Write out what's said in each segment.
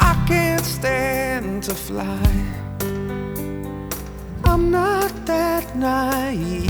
I can't stand to fly. I'm not that naive.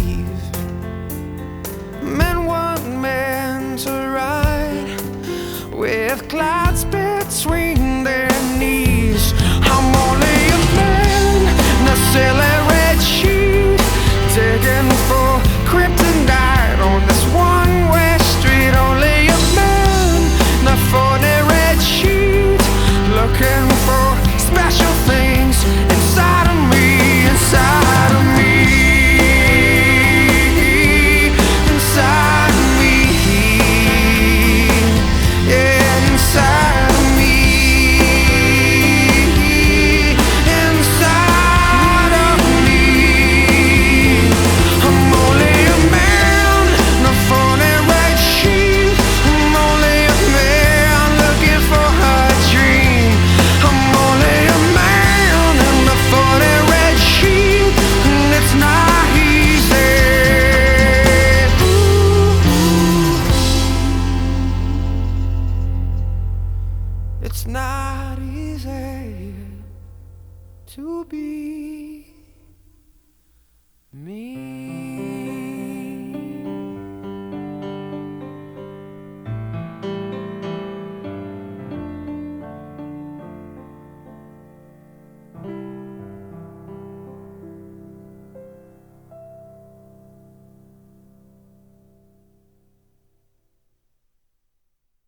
not easy to be me.